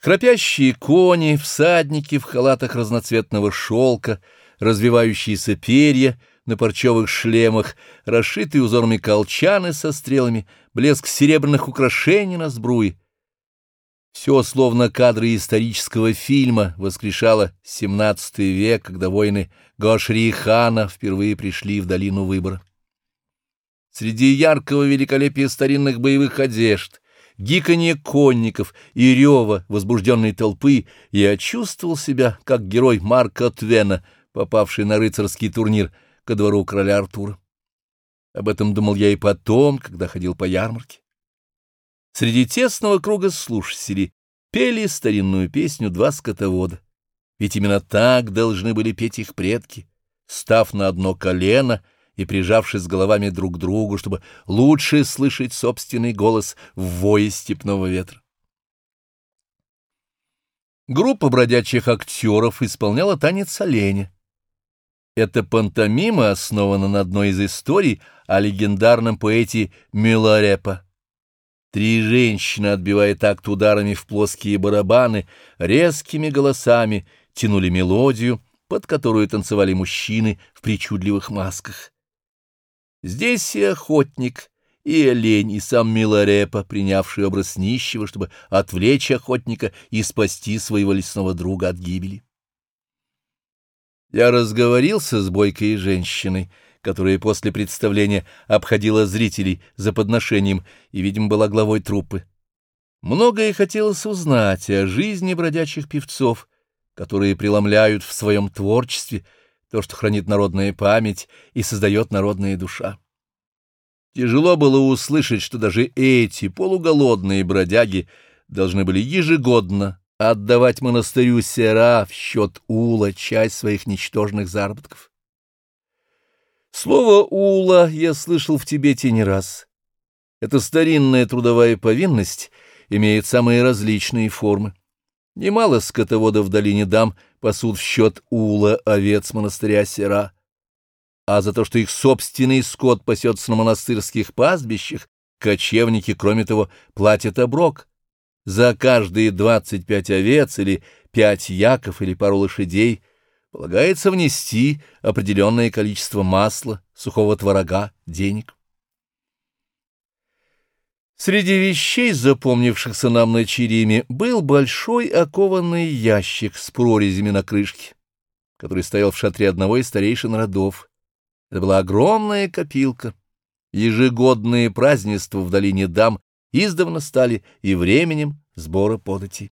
Храпящие кони, всадники в халатах разноцветного шелка, развивающиеся перья на парчевых шлемах, расшитые узорами колчаны со стрелами, блеск серебряных украшений на сбруе. Все, словно кадры исторического фильма, воскрешало XVII век, когда воины Гошри хана впервые пришли в долину выбора. Среди яркого великолепия старинных боевых одежд, гиканье конников и рева возбужденной толпы, я чувствовал себя, как герой Марка Твена, попавший на рыцарский турнир ко двору короля Артура. Об этом думал я и потом, когда ходил по ярмарке. Среди тесного круга слушателей пели старинную песню два скотовода. Ведь именно так должны были петь их предки, став на одно колено — и прижавшись головами друг к другу, чтобы лучше слышать собственный голос в вое степного ветра. Группа бродячих актеров исполняла танец оленя. Эта пантомима основана на одной из историй о легендарном поэте Миларепа. Три женщины, отбивая такт ударами в плоские барабаны, резкими голосами тянули мелодию, под которую танцевали мужчины в причудливых масках. Здесь и охотник, и олень, и сам Миларепа, принявший образ нищего, чтобы отвлечь охотника и спасти своего лесного друга от гибели. Я разговорился с бойкой женщиной, которая после представления обходила зрителей за подношением и, видимо, была главой труппы. Многое хотелось узнать о жизни бродячих певцов, которые преломляют в своем творчестве — то, что хранит народная память и создает народная душа. Тяжело было услышать, что даже эти полуголодные бродяги должны были ежегодно отдавать монастырю Сера в счет Ула часть своих ничтожных заработков. Слово «ула» я слышал в Тибете не раз. Эта старинная трудовая повинность имеет самые различные формы. Немало скотоводов в долине дам пасут в счет ула овец монастыря Сера, а за то, что их собственный скот пасется на монастырских пастбищах, кочевники, кроме того, платят оброк. За каждые двадцать пять овец или пять яков или пару лошадей полагается внести определенное количество масла, сухого творога, денег. Среди вещей, запомнившихся нам на Чериме, был большой окованный ящик с прорезями на крышке, который стоял в шатре одного из старейшин родов. Это была огромная копилка. Ежегодные празднества в долине дам издавна стали и временем сбора податей.